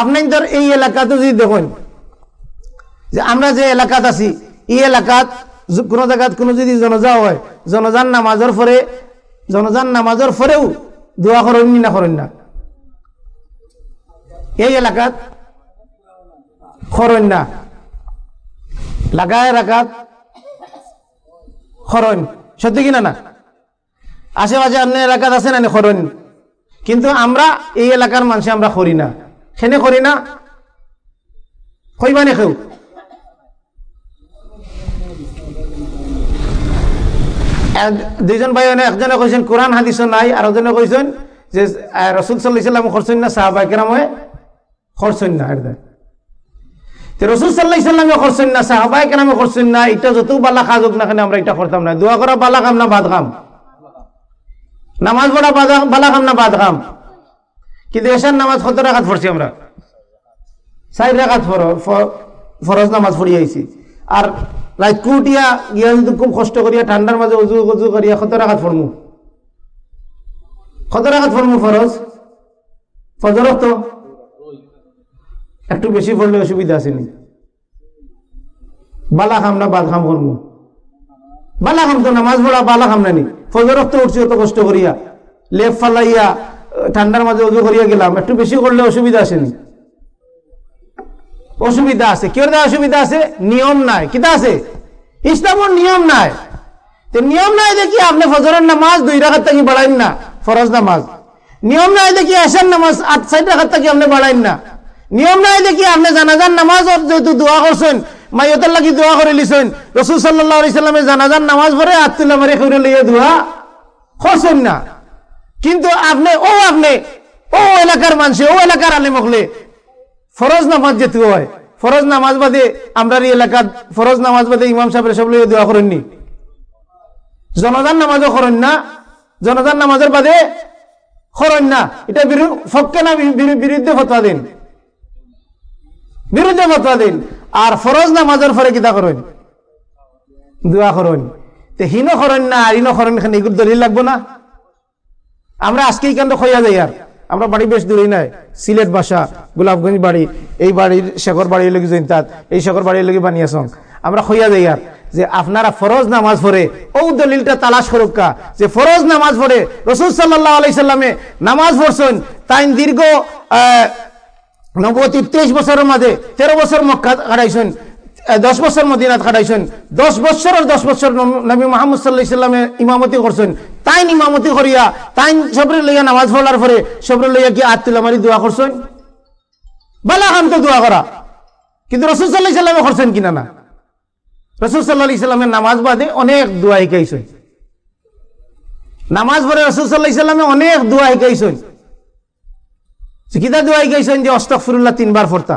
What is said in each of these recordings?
আপনি ধর এই এলাকাতে যদি দেখুন, যে আমরা যে এলাকাত আছি, এই এলাকাত কোনো জায়গাত কোনো যদি জনজা হয়, জনজান নামাজের পরে জনজান নামাজের পরেও দোয়া করেন না করেন না? এই এলাকাত খরণ না। লাগায় এলাকাত খরণ সত্যি কিনা না আশেপাশে অন্য এলাকাত আছে না খরণ কিন্তু আমরা এই এলাকার মানুষ আমরা করি না। সেনে করি না? কইবানে এক- দুইজন ভাই একজনে কৈছেন কোরআন হাদিস নাই। আর একজনে কৈছেন যে রসুল সাল্লাহিসাল্লাম খরচন না সাহাবাই কেরামে খরচন না। তে রসুল সাল্লাহ ইসলামে করছেন না সাহাবাই কেনামে করছেন না। এটা যত বালা কাজ হোক না কেন, আমরা এটা করতাম না। দোয়া করা বালা কাম না বাদ কাম নামাজ পড়া বালা কাম না বাদ কাম কিন্তু এসার নামাজ কত রাখাত পড়ছি আমরা? চার রাখাত ফরজ নামাজ পড়ি আইছি। আর রাত কুটিয়া গিয়া যদি খুব কষ্ট করিয়া, ঠান্ডার মাঝে উজু উজু করিয়া কত রাখাত পড়মু? কত রাখাত পড়মু ফরজ? ফজর তো? একটু বেশি পড়লে অসুবিধা আছে নি। বালা খাম না বাদ খাম করব বালা খাম তো, নামাজ পড়া বালা খাম না নি। ফজর তো উঠছি অত কষ্ট করিয়া। লেপ ফালাইয়া ঠান্ডার মাঝে উজু করিয়া গেলাম, একটু বেশি করলে অসুবিধা আছে নি? অসুবিধা আছে। কেউ অসুবিধা আছে? নিয়ম নাই। কিতা আছে? ইসলামের নিয়ম নাই। নিয়ম নাই দেখি আপনি ফজরের নামাজ দুই রাখার থেকে বাড়াইন না, ফরজ নামাজ। নিয়ম নাই দেখি আসার নামাজ আট সাইড রাখার থেকে আপনি বাড়াইন না। নিয়ম নাই দেখি আপনি জানাজার নামাজ যেহেতু দোয়া করছেন, মাইয়তের লাগি দোয়া করে লিছেন, রসুল সাল্লাহ সাল্লামে জানাজার নামাজ পড়ে আত্মুল্লাহ মারে করে লিয়ে দোয়া করছেন না। কিন্তু আপনি, ও আপনি, ও এলাকার মানুষ, ও এলাকার আলেম হলে ফরজ নামাজ যেতে হয়। ফরজ নামাজ বাদে আমরা এলাকার, ফরজ নামাজ বাদে ইমাম সাহেবের সব লইয়া দোয়া করেননি। জনদান নামাজও করেন না। জনদান নামাজের বাদে করেন না। এটা পক্ষে না বিরুদ্ধে ফতোয়া দিন। বিরুদ্ধে ফতোয়া দিন। আর ফরজ নামাজের পরে কিতা করেন? দোয়া করেন। হিনো করেন না আর ইনো করেন, এখানে এগুলো দলিল লাগবো না। আমরা আজকেই কেন খইয়া যাই আর। আমরা বাড়ি বেশ দূরেই নাই। সিলেট বাসা, গোলাপগঞ্জ বাড়ি, এই বাড়ির শেখর বাড়ির লোক জৈন্তাত এই শেখর বাড়ির লোক বানিয়েছং আমরা খইয়া যাই আর যে আপনারা ফরজ নামাজ পড়ে, ও দলিলটা তালাশ করুকা যে ফরজ নামাজ পড়ে, রসুল সাল্লাহ আলাইসাল্লামে নামাজ পড়ছেন তাই দীর্ঘ নবতী তেইশ বছরের মাঝে তেরো বছর মক্কা কাটাইছেন। দশ বছর মদিনাত কাটাইছেন দশ বছর দশ বছর নবী মোহাম্মদ সাল্লাহ ইসলামে ইমামতি করছেন। তাই ইমামতি করিয়া তাই সবরে লইয়া নামাজ পড়ার পরে সবরে লইয়া কি আত্মুল্লা মারি দোয়া করছেন? বালা খান তো দোয়া করা। কিন্তু রসুল সাল্লাহ ইসলামে করছেন কিনা না রসুল সাল্লাহ ইসলামের নামাজ বাদে অনেক দোয়া শিখাইছেন। নামাজ পড়ে রসুল সাল্লাহ ইসলামে অনেক দোয়া শিখাইছেন। কিতা দোয়াই গাইছেন যে অস্তফরুল্লাহ তিনবার ফোরতা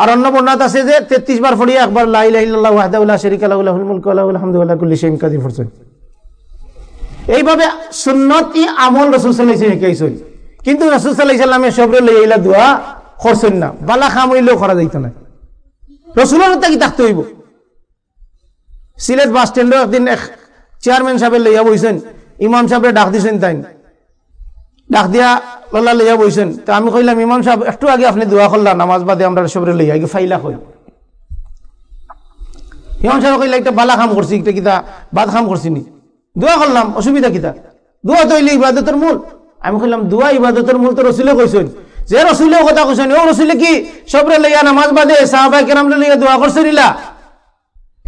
আর অন্য বর্ণাত আছে যে তেত্রিশ বার পড়িয়ে একবার লাইলাহ ওয়াহদাউল্লাহ শরিক আল্লাহুল মুলক আলহামদুলিল্লাহ কুল্লি শাইইন কাদির পড়ছেন। এইভাবে সুন্নতি আমল রসুল সাল্লাহ কিন্তু রসুল সাল্লাহ ইসলামে সবরে লই দোয়া করছেন না। বালা খাম হইলেও করা যাইত না। রসুলের কি থাকতে হইব? সিলেট বাস স্ট্যান্ডে একদিন এক চেয়ারম্যান সাহেবের লইয়া বইছেন, ইমাম সাহেবের ডাক দিছেন তাই ডাক দিয়া লল্লা লইয়া বইছেন। তো আমি কইলাম, ইমাম সাহেব, একটু আগে আপনি দোয়া করলাম নামাজ বাদে আমরা সবরে লইয়া আগে ফাইলা কই? ইমাম সাহেব কইলা, একটা বালা কাম করছি, একটা কিতা বাদ কাম করছি নি। দোয়া করলাম, অসুবিধা কিতা? দোয়া তো হইলে ইবাদতের মূল। আমি কইলাম, দোয়া ইবাদতের মূল তো রসুলে কইছেন। যে রসুলেও কথা কইছেন, ও রসুলে কি সবরে লইয়া নামাজ বাদে সাহাবাই কেরাম লইয়া দোয়া করছে নিলা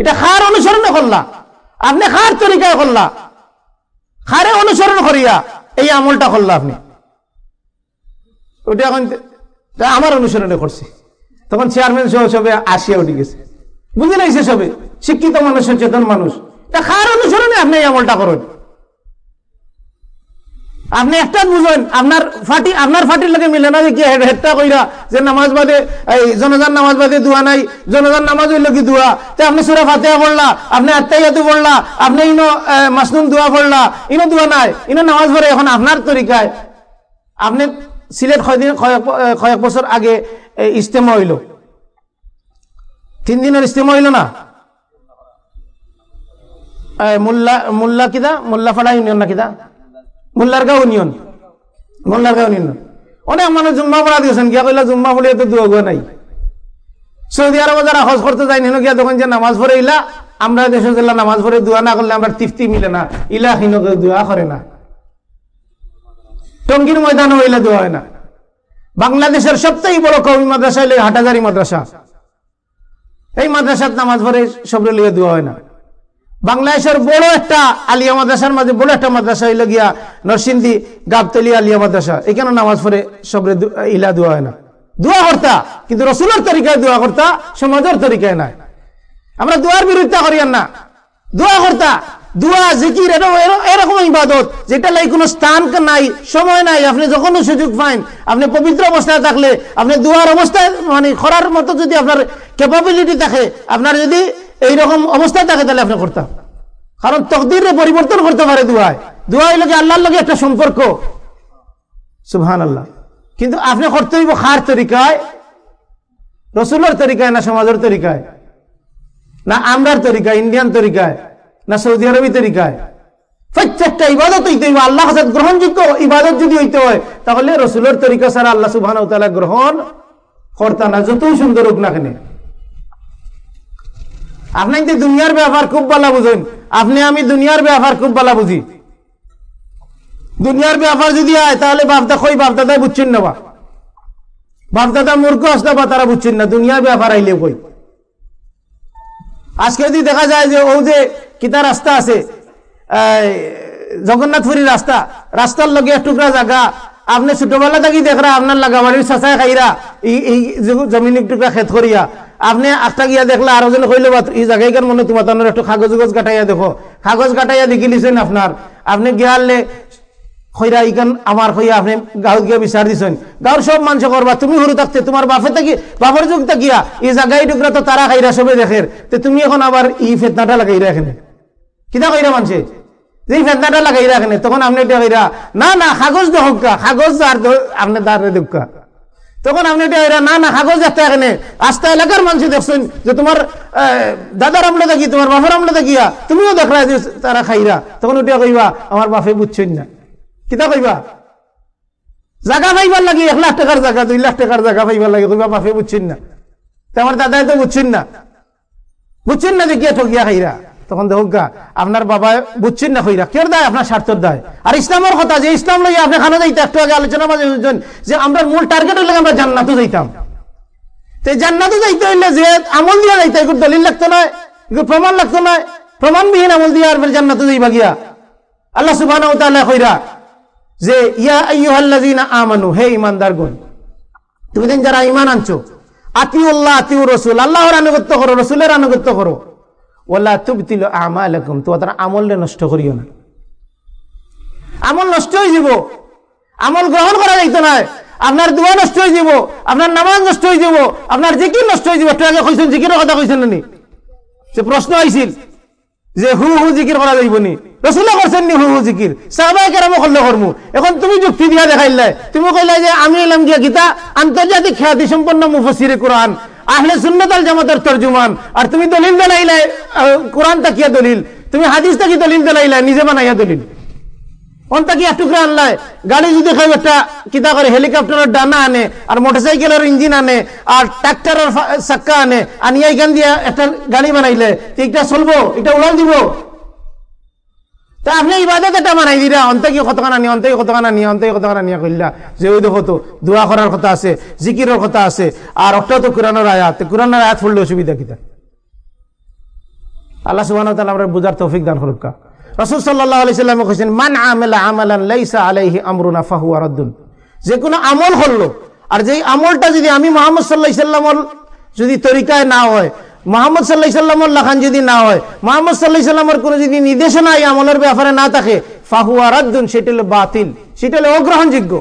এটা খার অনুসরণ করলা, আপনি খার তরিকায় করলা। খারে অনুসরণ করিয়া এই আমলটা করলা আপনি। ওটা এখন আমার অনুসরণে করছি। তখন চেয়ারম্যান সহ সবে আসিয়া উঠে গেছে। বুঝে নাইছে সবে, শিক্ষিত মানুষ, সচেতন মানুষ। তা খার অনুসরণে আপনি এই আমলটা করেন? আপনি একটা বুঝেন, আপনার ফাটি আপনার ফাটির লোকে মিলে না যে কি হেডটা কইরা যে নামাজ বাদে এই জনজান নামাজ বাদে দোয়া নাই, জনজান নামাজ হইল কি দোয়া? তে আপনি সুরা ফাতেহা পড়লা, আপনি আত্মাইয়াতু পড়লা, আপনি ইনো মাসনুন দোয়া পড়লা, ইনো দোয়া নাই, ইনো নামাজ পড়ে, এখন আপনার তরিকায়। আপনি সিলেট কয়দিন কয়েক বছর আগে ইস্তেমা হইল। তিন দিনের ইস্তেমা হইল না? মোল্লা মোল্লা কিদা? মোল্লা ফাড়া ইউনিয়ন না কিদা? মোল্লারগাঁও ইউনিয়ন। মোল্লারগাঁও ইউনিয়ন। অনেক মানুষ জুম্মা পড়া দিয়েছেন, গিয়া কইলা জুম্মা বলে তো দুয়া নাই। সৌদি আরব যারা হজ করতে যাই হেন গিয়া তখন যে নামাজ পড়ে ইলা, আমরা দেশে গেলাম নামাজ পড়ে দোয়া না করলে আমরা তৃপ্তি মিলে না। ইলা হিনকে দোয়া করে না। টঙ্গির ময়দান হইলে দোয়া হয় না। বাংলাদেশের সবথেকে বড় কবি মাদ্রাসা হইলে হাটাজারি মাদ্রাসা। এই মাদ্রাসার নামাজ পড়ে সবরে লিয়ে দোয়া হয় না। বাংলাদেশের বড় একটা আলিয়া মাদ্রাসার মাঝে বড় একটা মাদ্রাসা হইল গিয়া নরসিংদী গাবতলি আলিয়া মাদ্রাসা। এখানে নামাজ পড়ে সবরে ইলা দোয়া হয় না। দোয়া করতা, কিন্তু রসুলের তরিকায় দোয়া করতা সমাজের তরিকায় নাই। আমরা দোয়ার বিরোধিতা করিয়ান না। দোয়া করতা দোয়া, জিকির, এরকম ইবাদত, যেটা লাই কোনো স্থান নাই, সময় নাই, আপনি যখন সুযোগ পাইন, আপনি পবিত্র অবস্থায় থাকলে, আপনি দোয়ার অবস্থায় মানে করার মতো যদি আপনার ক্যাপাবিলিটি থাকে, আপনার যদি এইরকম অবস্থায় থাকে, তাহলে আপনি করতাম। কারণ তকদির পরিবর্তন করতে পারে দোয়ায়। দোয়াই লোকে আল্লাহর লগে একটা সম্পর্ক। সুহান আল্লাহ কিন্তু আপনি করতে হইব খার তরিকায়, রসুলের তরিকায় না সমাজের তরিকায়? না আমরার তরিকায়, ইন্ডিয়ান তরিকায়? না সৌদি আরবি তরিকায়। প্রত্যেকটা ইবাদত হইতে হইব আল্লাহ হাজার গ্রহণযোগ্য। ইবাদত যদি হইতে হয়, তাহলে রসুলের তরিকা ছাড়া আল্লাহ সুবাহ গ্রহণ করতা না। যতই সুন্দর হোক না কেন। আপনি দুনিয়ার ব্যাপার খুব ভালো বুঝেন। আপনি, আমি দুনিয়ার ব্যাপার খুব ভালো বুঝি। দুনিয়ার ব্যাপার যদি হয়, তাহলে বাপদা কই? বাপদাদাই বুঝছেন না বা? বাপদাদা মূর্খ আসতে বা তারা বুঝছেন না। দুনিয়ার ব্যাপার আইলে কই? আজকে যদি দেখা যায় যে ও যে কিতা রাস্তা আছে? জগন্নাথপুরী রাস্তা রাস্তার লগে টুকরা জায়গা আপনি ছোটবেলা থাকি দেখরা আপনার লাগা বাড়ির চাচাই খাইরা এই জমিন টুকরা খেত করিয়া আপনি আটটা গিয়া দেখলা আরও জন কইলে এই জায়গায় মনে তোমার একটু কাগজ উগজ কাটাইয়া দেখো। কাগজ কাটাইয়া দেখি লিছেন আপনার আপনি গিয়ালে খৈরা ইকান আমার খইয়া আপনি গাঁত গিয়া বিচার দিছেন। গাঁর সব মানুষ করবা তুমি সরু থাকতে তোমার বাপে থাকি বাপের যুগ থাকিয়া এই জায়গায় টুকরা তো তারা খাইরা সবে দেখের তো তুমি এখন আবার ই ফেতনাটা লাগাইরা এখানে। কিনা কইরা মানুষে যে ফেতনাটা লাগাইরা এখানে তখন আপনি এটা কইরা, না না, কাগজ দেখা কাগজ আর আপনি দাঁড়ে দেখা তখন আপনি এটা না না, কাগজ দেখতে এখানে আস্তা এলাকার মানুষ দেখছেন, যে তোমার দাদার আমলে দেখি, তোমার বাপের আমলে দেখিয়া, তুমিও দেখলা যে তারা খাইরা। তখন ওটা কইবা, আমার বাপে বুঝছেন না। কিতা কইবা? জায়গা পাইবার লাগে, এক লাখ টাকার জায়গা দুই লাখ টাকার জায়গা পাইবার লাগে, কইবা, বাপে বুঝছেন না। আমার দাদাই তো বুঝছেন না। বুঝছেন না যে দেখিয়া ঠকিয়া খাইরা। তখন দেখুক আপনার বাবা বুঝছেন না কইরা কেউ দায় আপনার স্বার্থর দায়? আর ইসলামের কথা, যে ইসলাম লইয়া আপনি খানা যাইতে, একটু আগে আলোচনা মাঝে যে আমরা মূল টার্গেট হইলে আমরা জান্নাতও যাইতাম। তো জান্নাতও যাইতে হইলে যে আমল দিয়া যাইতে, এগুলো দলিল লাগতো নয় এগুলো প্রমাণ লাগতো নয় প্রমাণবিহীন আমল দিয়া আর জান্নাতও যাইবা গিয়া। আল্লাহ সুবাহ কইরা, যে, ইয়া আমানু, হে ঈমানদারগণ, তুমি দিন যারা ইমান আনছো, আতিউল্লাহ আতিউ রসুল, আল্লাহর আনুগত্য করো, রাসূলের আনুগত্য করো। ওয়ালা তুবতিলু আমালাকুম তোমাদের আমললে নষ্ট করিও না। আমল নষ্ট হয়ে যাব। আমল গ্রহণ করা যাইত না। আপনার দোয়া নষ্ট হয়ে যাব, আপনার নামাজ নষ্ট হয়ে যাব, আপনার জিকির নষ্ট হয়ে যাব। আগে কইছেন জিকিরের কথা কইছেন নি সে প্রশ্ন আইছিল যে হু হু জিকির করা যাইব নি। রসুল্লাহ করছেন নি হু হু জিকির। সাহবাই কেরাম করলে করমু। এখন তুমি যুক্তি দিয়া দেখাইলে। তুমি কইলে যে আমি এলাম গিয়া গীতা, আন্তর্জাতিক খ্যাতি সম্পন্ন মুফসিরে কোরআন। আহলে সুন্নতাল জামাতের তর্জুমান। আর তুমি দলিল দেলাইলে কোরআন তাকিয়া দলিল? তুমি হাদিস তাকি দলিল দেলাইলে, নিজে বানাইয়া দলিল। অন্তাকি টুকরা আনলাই গাড়ি যদি খাই একটা কিতা করে, হেলিকপ্টারের ডানা আনে, আর মোটরসাইকেলের ইঞ্জিন আনে, আর ট্রাক্টরের চাক্কা আনে, আনিয়া এখান দিয়ে একটা গাড়ি বানাইলে এটা চলবো এটা উড়াল দিব। তা আপনি ইবাদত এটা মানাই দিলা অন্তাকি কতখানা নিয়ে, অন্তাকি কতখানা নিয়ে, অন্তাকি কতখানা নিয়ে কইলা যে ওই দেখো তো, দোয়া করার কথা আছে, জিকিরের কথা আছে, আর একটা তো কোরআনের আয়াত। কোরআনের আয়াত পড়লে অসুবিধা কিতা আল্লাহ সুবাহ আমরা বুঝার তৌফিক দান হরুকা রসুল সাল্লাহ আলি সাল্লাম কেছেন মান আমেলা আমালান লাইসা আলাইহি আমরুনা ফাহু আরাদ্দুন যে কোনো আমল করল আর যেই আমলটা যদি আমি মোহাম্মদ সাল্লাহ সাল্লামর যদি তরিকায় না হয় মোহাম্মদ সাল্লাহ সাল্লামর লাখান যদি না হয়, মোহাম্মদ সাল্লাহ সাল্লামর কোনো যদি নির্দেশনা এই আমলের ব্যাপারে না থাকে ফাহুয়ার সেটা সেটি হলো বাতিল, সেটা হলো অগ্রহণযোগ্য।